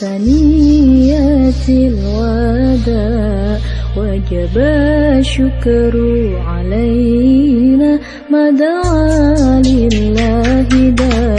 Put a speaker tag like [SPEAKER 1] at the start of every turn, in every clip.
[SPEAKER 1] ثنيات الوداع وجب الشكر علينا ما دعا لله داع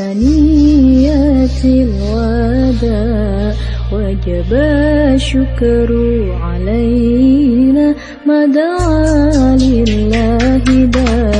[SPEAKER 1] ثنيات الوداع وجب الشكر علينا ما دعا لله داع